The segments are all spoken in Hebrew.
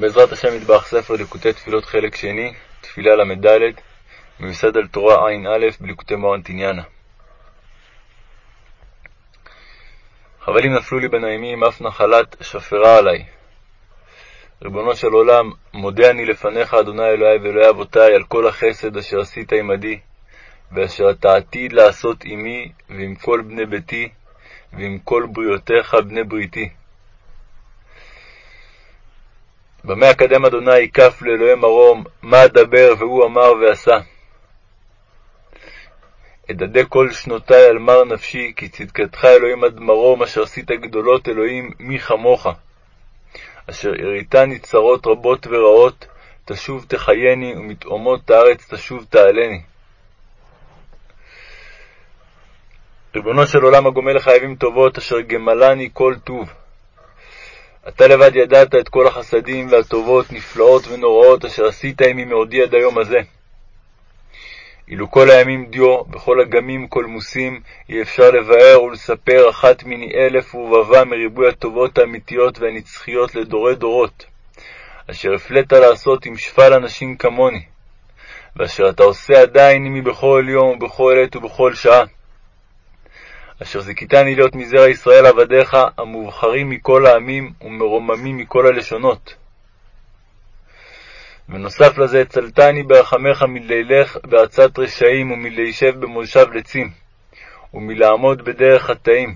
בעזרת השם מטבח ספר ליקוטי תפילות חלק שני, תפילה ל"ד, מיוסד על תורה ע"א בליקוטי מורן תניאנה. חבלים נפלו לי בנעימים, אף נחלת שפרה עלי. ריבונו של עולם, מודה אני לפניך, אדוני אלוהי ואלוהי אבותי, על כל החסד אשר עשית עמדי, ואשר אתה עתיד לעשות עמי ועם כל בני ביתי, ועם כל בריותיך בני בריתי. במה אקדם אדוני כף לאלוהי מרום, מה אדבר והוא אמר ועשה. אדדה כל שנותי על מר נפשי, כי צדקתך אלוהים עד מרום, אשר עשית גדולות אלוהים, מי כמוך. אשר הראיתני צרות רבות ורעות, תשוב תחייני, ומתאומות הארץ תשוב תעלני. ריבונו של עולם הגומל לחייבים טובות, אשר גמלני כל טוב. אתה לבד ידעת את כל החסדים והטובות, נפלאות ונוראות, אשר עשית עמי מעודי עד היום הזה. אילו כל הימים דיו, בכל אגמים קולמוסים, אי אפשר לבאר ולספר אחת מני אלף ורבבה מריבוי הטובות האמיתיות והנצחיות לדורי דורות, אשר הפלאת לעשות עם שפל אנשים כמוני, ואשר אתה עושה עדיין עמי בכל יום ובכל עת ובכל שעה. אשר זיכיתני להיות מזרע ישראל עבדיך, המובחרים מכל העמים ומרוממים מכל הלשונות. ונוסף לזה, הצלתני ברחמך מלילך בעצת רשעים ומלהישב במושב לצים, ומלעמוד בדרך חטאים.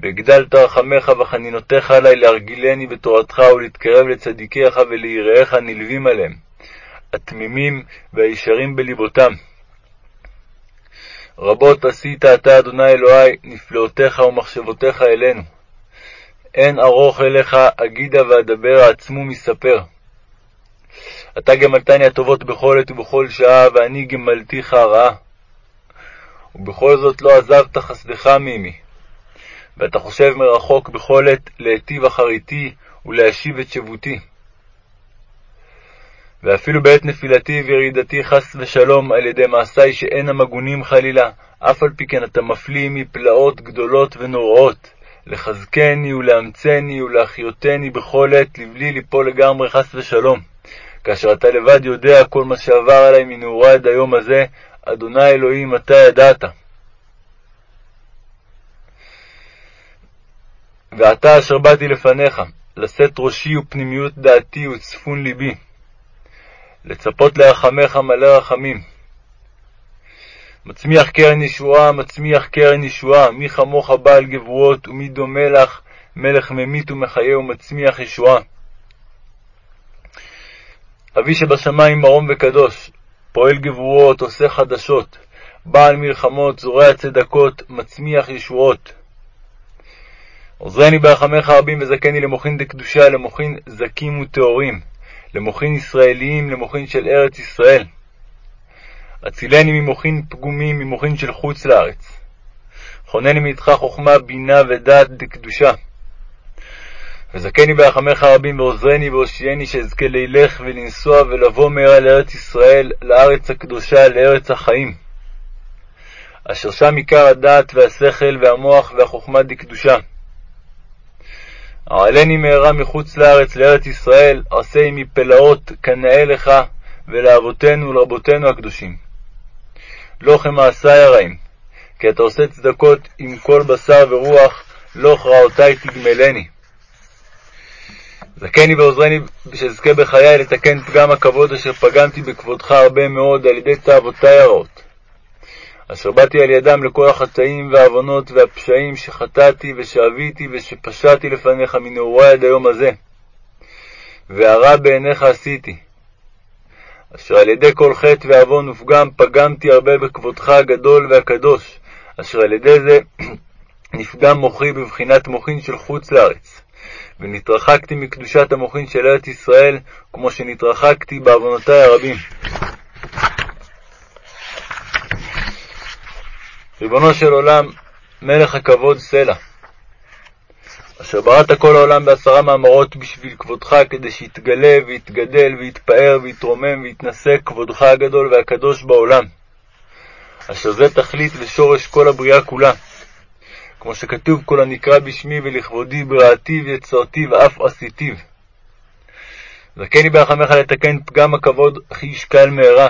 והגדלת רחמך וחנינותיך עלי להרגילני בתורתך ולהתקרב לצדיקיך וליראיך הנלווים עליהם, התמימים והישרים בלבותם. רבות עשית אתה, אדוני אלוהי, נפלאותיך ומחשבותיך אלינו. אין ארוך אליך, אגידה ואדבר, העצמו מספר. אתה גמלתני הטובות בכל עת ובכל שעה, ואני גמלתיך הרעה. ובכל זאת לא עזבת חסדך מעמי. ואתה חושב מרחוק בכל עת להיטיב אחריתי ולהשיב את שבותי. ואפילו בעת נפילתי וירידתי חס ושלום על ידי מעשי שאינם הגונים חלילה, אף על פי כן אתה מפליא עמי פלאות גדולות ונוראות, לחזקני ולאמצני ולהחיותני בכל עת, לבלי ליפול לגמרי חס ושלום. כאשר אתה לבד יודע כל מה שעבר עלי מנעורי עד היום הזה, אדוני אלוהים, אתה ידעת. ועתה אשר באתי לפניך, לשאת ראשי ופנימיות דעתי וצפון ליבי, לצפות לרחמך מלא רחמים. מצמיח קרן ישועה, מצמיח קרן ישועה, מי כמוך בעל גבורות, ומי דומה לך, מלך ממית ומחיה ומצמיח ישועה. אבי שבשמיים מרום וקדוש, פועל גבורות, עושה חדשות, בעל מלחמות, זורע צדקות, מצמיח ישועות. עוזרני ברחמך רבים וזכני למוחין דקדושה, למוחין זכים וטהורים, למוחין ישראליים, למוחין של ארץ ישראל. הצילני ממוחין פגומים, ממוחין של חוץ לארץ. חונני מאיתך חוכמה, בינה ודעת דקדושה. וזכני ברחמך רבים ועוזרני והושיעני שאזכה לילך ולנסוע ולבוא מהרה לארץ ישראל, לארץ הקדושה, לארץ החיים. אשר שם עיקר הדעת והשכל והמוח והחוכמה דקדושה. העלני מהרה מחוץ לארץ לארץ ישראל, עשה עמי פלאות כנאה לך ולאבותינו ולרבותינו הקדושים. לא כמעשי הרעים, כי אתה עושה צדקות עם כל בשר ורוח, לא כרעותי תגמלני. זכני ועוזרני שאזכה בחיי לתקן פגם הכבוד אשר פגמתי בכבודך הרבה מאוד על ידי תאוותי הרעות. אשר באתי על ידם לכל החטאים והעוונות והפשעים שחטאתי ושאביתי ושפשעתי לפניך מנעורי עד היום הזה. והרע בעיניך עשיתי. אשר על ידי כל חטא ועוון ופגם פגמתי הרבה בכבודך הגדול והקדוש, אשר על ידי זה נפגם מוחי בבחינת מוחין של חוץ לארץ. ונתרחקתי מקדושת המוחין של ארץ ישראל, כמו שנתרחקתי בעוונותי הרבים. ריבונו של עולם, מלך הכבוד סלע, אשר בראת כל העולם בעשרה מאמרות בשביל כבודך, כדי שיתגלה ויתגדל ויתפאר ויתרומם ויתנשא כבודך הגדול והקדוש בעולם, אשר זה תכלית ושורש כל הבריאה כולה. כמו שכתוב כל הנקרא בשמי ולכבודי בראתי ויצרתי ואף עשיתיו. זכני ברחמך לתקן פגם הכבוד, אחי ישקל מהרה.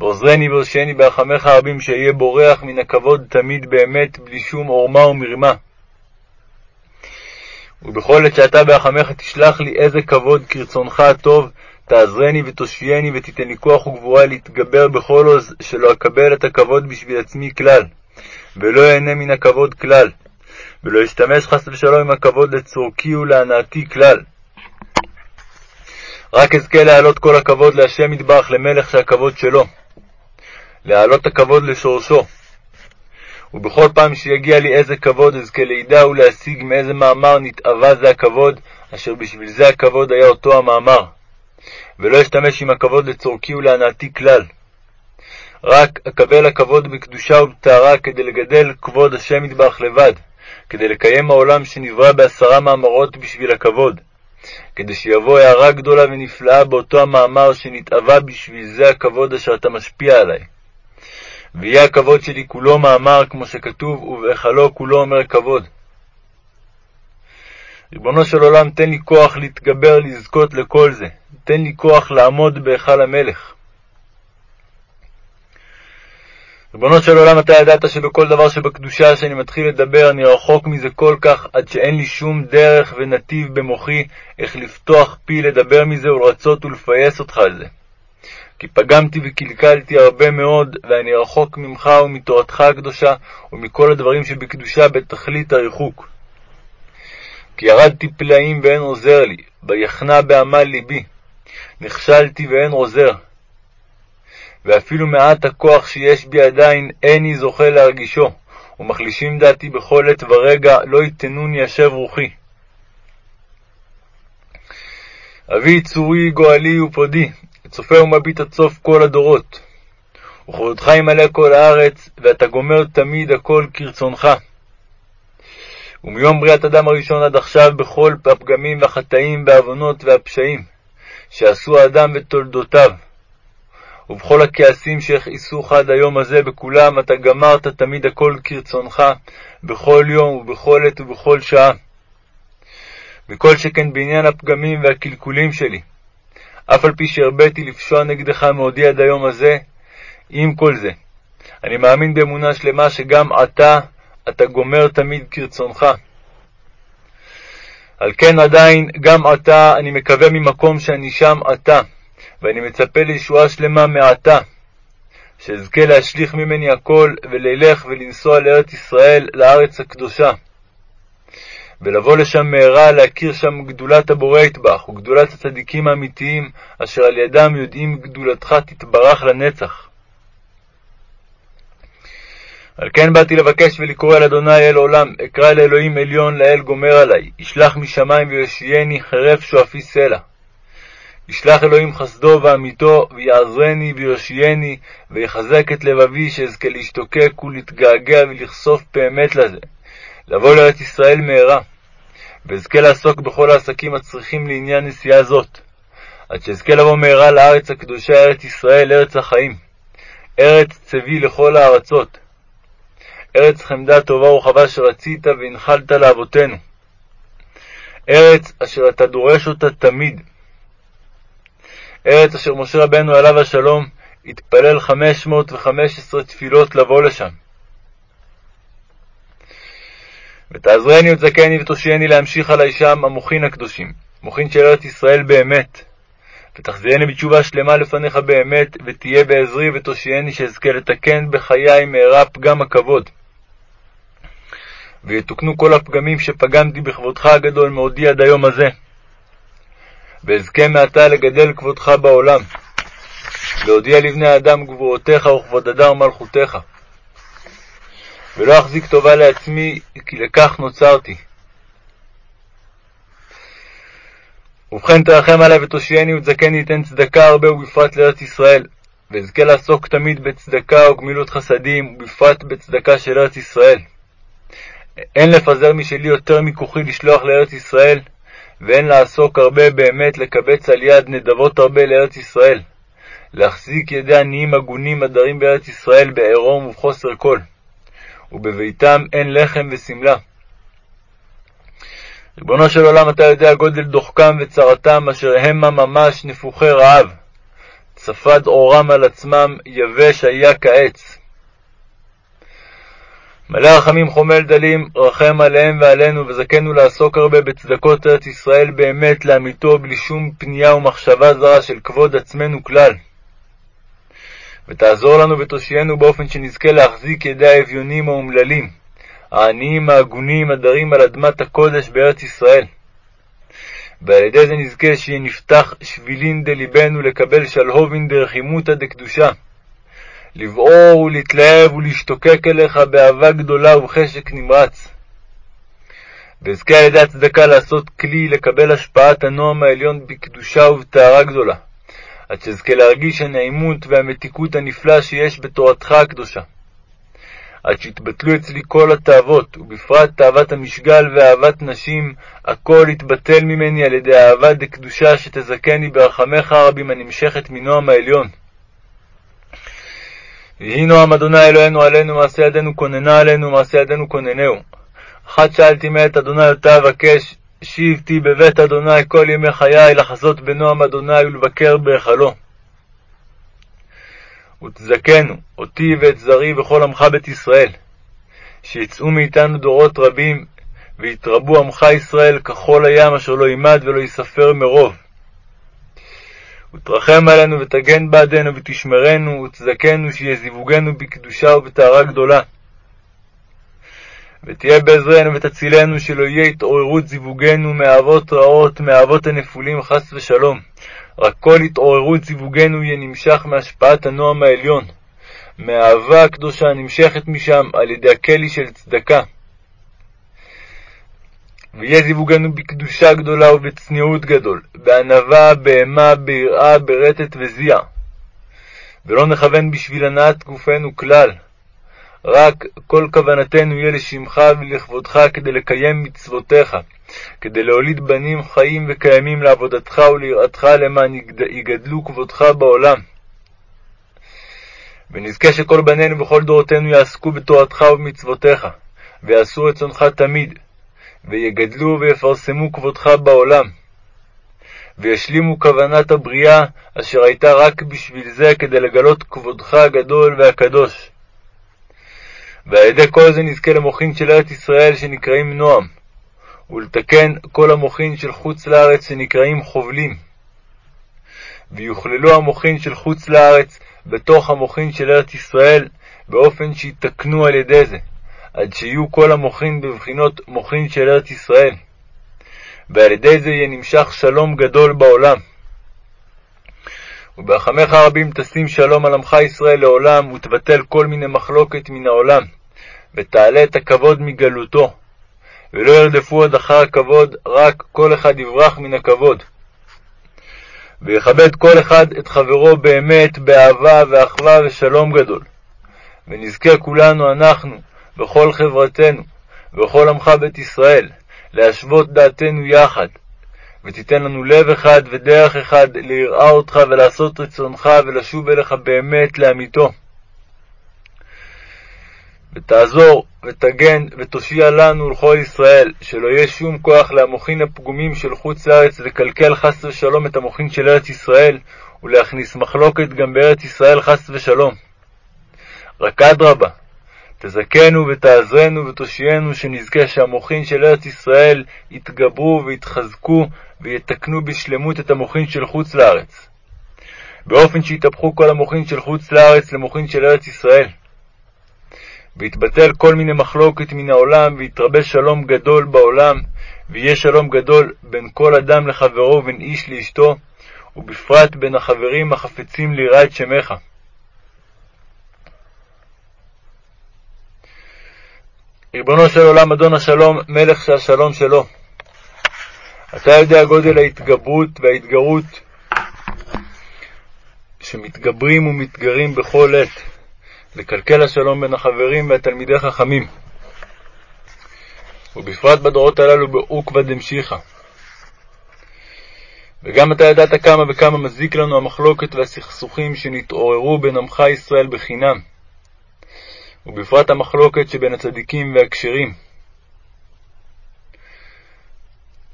ועוזרני והושעני ברחמך הרבים, שאהיה בורח מן הכבוד תמיד באמת, בלי שום עורמה ומרמה. ובכל עת שאתה ברחמך תשלח לי איזה כבוד כרצונך הטוב, תעזרני ותושייני ותיתן לי כוח וגבורה להתגבר בכל עוז, שלא אקבל את הכבוד בשביל עצמי כלל, ולא אהנה מן הכבוד כלל, ולא אשתמש חס ושלום עם הכבוד לצורכי ולהנאתי כלל. רק אזכה להעלות כל הכבוד להשם יתברך למלך שהכבוד שלו, להעלות הכבוד לשורשו. ובכל פעם שיגיע לי איזה כבוד אזכה לידע ולהשיג מאיזה מאמר נתאווה זה הכבוד, אשר בשביל זה הכבוד היה אותו המאמר. ולא אשתמש עם הכבוד לצורכי ולהנאתי כלל. רק אקבל הכבוד בקדושה ובטהרה כדי לגדל כבוד השם יתברך לבד, כדי לקיים העולם שנברא בעשרה מאמרות בשביל הכבוד, כדי שיבוא הערה גדולה ונפלאה באותו המאמר שנתאווה בשביל זה הכבוד אשר אתה משפיע עלי. ויהיה הכבוד שלי כולו מאמר, כמו שכתוב, ובהיכלו כולו אומר כבוד. ריבונו של עולם, תן לי כוח להתגבר, לזכות לכל זה. תן לי כוח לעמוד בהיכל המלך. ריבונו של עולם, אתה ידעת שבכל דבר שבקדושה שאני מתחיל לדבר, אני רחוק מזה כל כך, עד שאין לי שום דרך ונתיב במוחי איך לפתוח פי לדבר מזה ולרצות ולפייס אותך על זה. כי פגמתי וקלקלתי הרבה מאוד, ואני רחוק ממך ומתורתך הקדושה, ומכל הדברים שבקדושה בתכלית הריחוק. כי ירדתי פלאים ואין עוזר לי, ויחנה בעמל ליבי. נכשלתי ואין עוזר. ואפילו מעט הכוח שיש בי עדיין, איני זוכה להרגישו, ומחלישים דעתי בכל עת ורגע, לא יתנוני אשר רוחי. אבי צורי גואלי ופודי, צופה ומביט עד סוף כל הדורות. וכבודך ימלא כל הארץ, ואתה גומר תמיד הכל כרצונך. ומיום בריאת אדם הראשון עד עכשיו בכל הפגמים והחטאים והעוונות והפשעים שעשו האדם ותולדותיו, ובכל הכעסים שהכעיסוך עד היום הזה, בכולם אתה גמרת תמיד הכל כרצונך, בכל יום ובכל עת ובכל שעה. וכל שכן בעניין הפגמים והקלקולים שלי, אף על פי שהרביתי לפשוע נגדך מעודי עד היום הזה, עם כל זה, אני מאמין באמונה שלמה שגם עתה אתה גומר תמיד כרצונך. על כן עדיין, גם עתה, אני מקווה ממקום שאני שם עתה, ואני מצפה לישועה שלמה מעתה, שאזכה להשליך ממני הכל, וללך ולנסוע לארץ ישראל, לארץ הקדושה. ולבוא לשם מהרה להכיר שם גדולת הבורא יטבח, וגדולת הצדיקים האמיתיים, אשר על ידם יודעים גדולתך תתברך לנצח. על כן באתי לבקש ולקרוא אל אדוני אל עולם, אקרא אל אלוהים עליון לאל גומר עלי, ישלח משמיים ויושיעני חרף שואפי סלע. ישלח אלוהים חסדו ואמיתו, ויעזרני ויושיעני, ויחזק את לבבי, שאזכה להשתוקק ולהתגעגע ולחשוף באמת לזה, לבוא לארץ ישראל מהרה, ואזכה לעסוק בכל העסקים הצריכים לעניין נסיעה זאת, עד שאזכה לבוא מהרה לארץ הקדושה, ארץ ישראל, ארץ החיים, ארץ צבי לכל הארצות, ארץ חמדה טובה ורחבה שרצית והנחלת לאבותינו, ארץ אשר אתה דורש אותה תמיד, ארץ אשר משה רבנו עליו השלום התפלל חמש מאות וחמש עשרה תפילות לבוא לשם. ותעזרני ותזכני ותושייני להמשיך עלי שם המוחין הקדושים, מוחין של ארץ ישראל באמת. ותחזירני בתשובה שלמה לפניך באמת, ותהיה בעזרי ותושייני שאזכה לתקן בחיי מהרה פגם הכבוד. ויתוקנו כל הפגמים שפגמתי בכבודך הגדול מעודי עד היום הזה. ואזכה מעתה לגדל כבודך בעולם, להודיע לבני האדם גבורותיך וכבוד אדם ומלכותיך. ולא אחזיק טובה לעצמי, כי לכך נוצרתי. ובכן תרחם עלי ותושייני ותזכני ליתן צדקה הרבה ובפרט לארץ ישראל, ואזכה לעסוק תמיד בצדקה וגמילות חסדים, ובפרט בצדקה של ארץ ישראל. אין לפזר משלי יותר מכוחי לשלוח לארץ ישראל, ואין לעסוק הרבה באמת לקבץ על יד נדבות הרבה לארץ ישראל, להחזיק ידי עניים הגונים הדרים בארץ ישראל בעירום ובחוסר כל, ובביתם אין לחם ושמלה. ריבונו של עולם, אתה יודע גודל דוחקם וצרתם, אשר המה ממש נפוחי רעב. צפד אורם על עצמם, יבש היה כעץ. מלא רחמים חומל דלים, רחם עליהם ועלינו, וזכנו לעסוק הרבה בצדקות ארץ ישראל באמת לאמיתו, בלי שום פנייה ומחשבה זרה של כבוד עצמנו כלל. ותעזור לנו ותושיינו באופן שנזכה להחזיק ידי האביונים האומללים, העניים ההגונים הדרים על אדמת הקודש בארץ ישראל. ועל ידי זה נזכה שיהיה נפתח שבילין דלבנו לקבל שלהובין דרחימותא דקדושה. לבעור ולהתלהב ולהשתוקק אליך באהבה גדולה ובחשק נמרץ. ואזכה על ידי הצדקה לעשות כלי לקבל השפעת הנועם העליון בקדושה ובטהרה גדולה, עד שאזכה להרגיש הנעימות והמתיקות הנפלאה שיש בתורתך הקדושה. עד שיתבטלו אצלי כל התאוות, ובפרט תאוות המשגל ואהבת נשים, הכל יתבטל ממני על ידי אהבה דקדושה שתזכני ברחמך הרבים הנמשכת מנועם העליון. ויהי נועם אדוני אלוהינו עלינו, מעשה ידינו כוננה עלינו, מעשה ידינו כוננהו. אחת שאלתי מאת אדוני אותה אבקש, שיבתי בבית אדוני כל ימי חיי, לחזות בנועם אדוני ולבקר בהיכלו. ותזכנו, אותי ואת זרי וכל עמך בית ישראל, שיצאו מאיתנו דורות רבים, ויתרבו עמך ישראל כחול הים אשר לא יימד ולא ייספר מרוב. ותרחם עלינו ותגן בעדנו ותשמרנו ותזכנו שיהיה זיווגנו בקדושה ובטהרה גדולה. ותהיה בעזרנו ותצילנו שלא יהיה התעוררות זיווגנו מאהבות רעות, מאהבות הנפולים חס ושלום. רק כל התעוררות זיווגנו יהיה נמשך מהשפעת הנועם העליון, מהאהבה הקדושה הנמשכת משם על ידי הכלי של צדקה. ויהיה זיווגנו בקדושה גדולה ובצניעות גדול, בענווה, בהמה, ביראה, ברטט וזיע. ולא נכוון בשביל הנעת גופנו כלל, רק כל כוונתנו יהיה לשמך ולכבודך כדי לקיים מצוותיך, כדי להוליד בנים חיים וקיימים לעבודתך וליראתך למען יגדלו כבודך בעולם. ונזכה שכל בנינו וכל דורותינו יעסקו בתורתך ובמצוותיך, ויעשו רצונך תמיד, ויגדלו ויפרסמו כבודך בעולם. וישלימו כוונת הבריאה, אשר הייתה רק בשביל זה, כדי לגלות כבודך הגדול והקדוש. ועל ידי כל זה נזכה למוחין של ארץ ישראל שנקראים נועם, ולתקן כל המוחין של חוץ לארץ שנקראים חובלים. ויוכללו המוחין של חוץ לארץ בתוך המוחין של ארץ ישראל, באופן שיתקנו על ידי זה, עד שיהיו כל המוחין בבחינות מוחין של ארץ ישראל. ועל ידי זה יהיה נמשך שלום גדול בעולם. וברחמך הרבים תשים שלום על עמך ישראל לעולם, ותבטל כל מיני מחלוקת מן העולם, ותעלה את הכבוד מגלותו. ולא ירדפו עוד אחר הכבוד, רק כל אחד יברח מן הכבוד. ויכבד כל אחד את חברו באמת, באהבה ואחווה ושלום גדול. ונזכה כולנו אנחנו, בכל חברתנו, וכל עמך בית ישראל, להשוות דעתנו יחד, ותיתן לנו לב אחד ודרך אחד ליראה אותך ולעשות רצונך ולשוב אליך באמת לאמיתו. ותעזור ותגן ותושיע לנו ולכל ישראל, שלא יהיה שום כוח להמוחין הפגומים של חוץ לארץ לקלקל חס ושלום את המוחין של ארץ ישראל, ולהכניס מחלוקת גם בארץ ישראל חס ושלום. רק אדרבה, תזכנו ותעזרנו ותושיינו, שנזכה שהמוחין של ארץ ישראל יתגברו ויתחזקו ויתקנו בשלמות את המוחין של חוץ לארץ, באופן שיתהפכו כל המוחין של חוץ לארץ למוחין של ארץ ישראל. ויתבטל כל מיני מחלוקת מן העולם, ויתרבה שלום גדול בעולם, ויהיה שלום גדול בין כל אדם לחברו ובין איש לאשתו, ובפרט בין החברים החפצים ליראה את שמך. ריבונו של עולם, אדון השלום, מלך שהשלום שלו. אתה יודע גודל ההתגברות וההתגרות שמתגברים ומתגרים בכל עת, לקלקל השלום בין החברים והתלמידי חכמים, ובפרט בדורות הללו בעוקבא דמשיחא. וגם אתה ידעת כמה וכמה מזיק לנו המחלוקת והסכסוכים שנתעוררו בין עמך ישראל בחינם, ובפרט המחלוקת שבין הצדיקים והכשרים.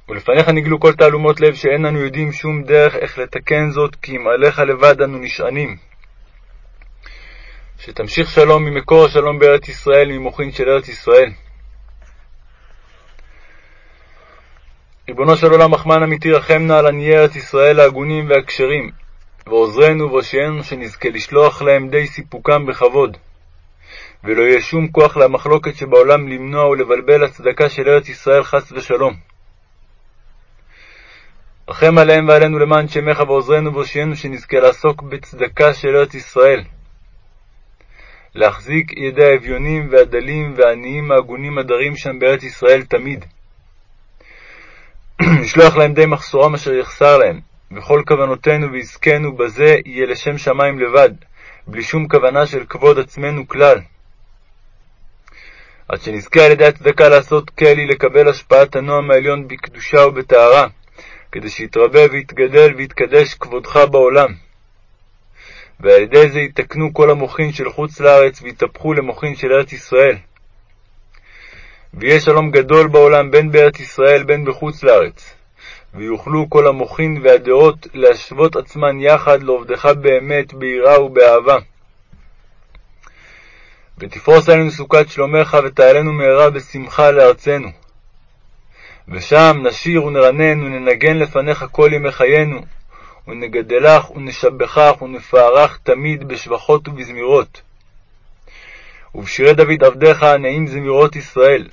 ולפניך נגלו כל תעלומות לב שאין אנו יודעים שום דרך איך לתקן זאת, כי אם עליך לבד אנו נשענים. שתמשיך שלום ממקור השלום בארץ ישראל, ממוחין של ארץ ישראל. ריבונו של עולם, מחמן אמיתי, רחם נא על עניי ארץ ישראל ההגונים והכשרים, ועוזרנו והושיענו שנזכה לשלוח להם די סיפוקם בכבוד. ולא יהיה שום כוח למחלוקת שבעולם למנוע ולבלבל הצדקה של ארץ ישראל חס ושלום. רחם עליהם ועלינו למען שמך ועוזרנו והושיענו שנזכה לעסוק בצדקה של ארץ ישראל. להחזיק ידי האביונים והדלים והעניים ההגונים הדרים שם בארץ ישראל תמיד. לשלוח להם די מחסורם אשר יחסר להם, וכל כוונותינו ועסקנו בזה יהיה לשם שמיים לבד, בלי שום כוונה של כבוד עצמנו כלל. עד שנזכה על ידי הצדקה לעשות כלי לקבל השפעת הנועם העליון בקדושה ובטהרה, כדי שיתרבה ויתגדל ויתקדש כבודך בעולם. ועל ידי זה יתקנו כל המוחין של חוץ לארץ ויתהפכו למוחין של ארץ ישראל. ויהיה שלום גדול בעולם בין בארץ ישראל בין בחוץ לארץ. ויוכלו כל המוחין והדעות להשוות עצמן יחד לעובדך באמת, ביראה ובאהבה. ותפרוס עלינו סוכת שלומך, ותעלנו מהרה בשמחה לארצנו. ושם נשיר ונרנן וננגן לפניך כל ימי חיינו, ונגדלך ונשבחך ונפארך תמיד בשבחות ובזמירות. ובשירי דוד עבדיך נעים זמירות ישראל.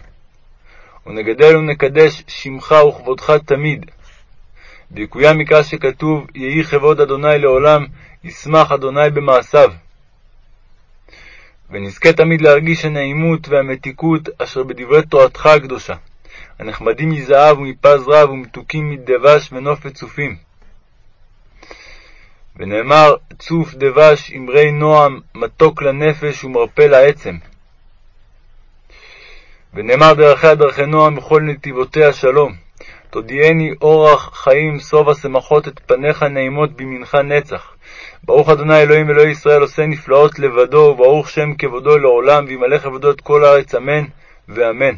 ונגדל ונקדש שמך וכבודך תמיד. ויקוים מקרא שכתוב, יהי כבוד אדוני לעולם, ישמח אדוני במעשיו. ונזכה תמיד להרגיש הנעימות והמתיקות אשר בדברי תורתך הקדושה, הנחמדים מזהב ומפז רב ומתוקים מדבש ונופת צופים. ונאמר, צוף דבש אמרי נועם, מתוק לנפש ומרפא לעצם. ונאמר דרכיה דרכי נועם וכל נתיבותיה שלום. תודיעני אורח חיים שובע שמחות את פניך נעימות בימינך נצח. ברוך אדוני אלוהים אלוהי ישראל עושה נפלאות לבדו, וברוך שם כבודו לעולם, וימלא כבודו את כל הארץ אמן ואמן.